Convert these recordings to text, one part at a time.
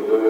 Uh,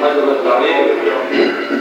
那就是老年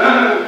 Amen.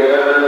together.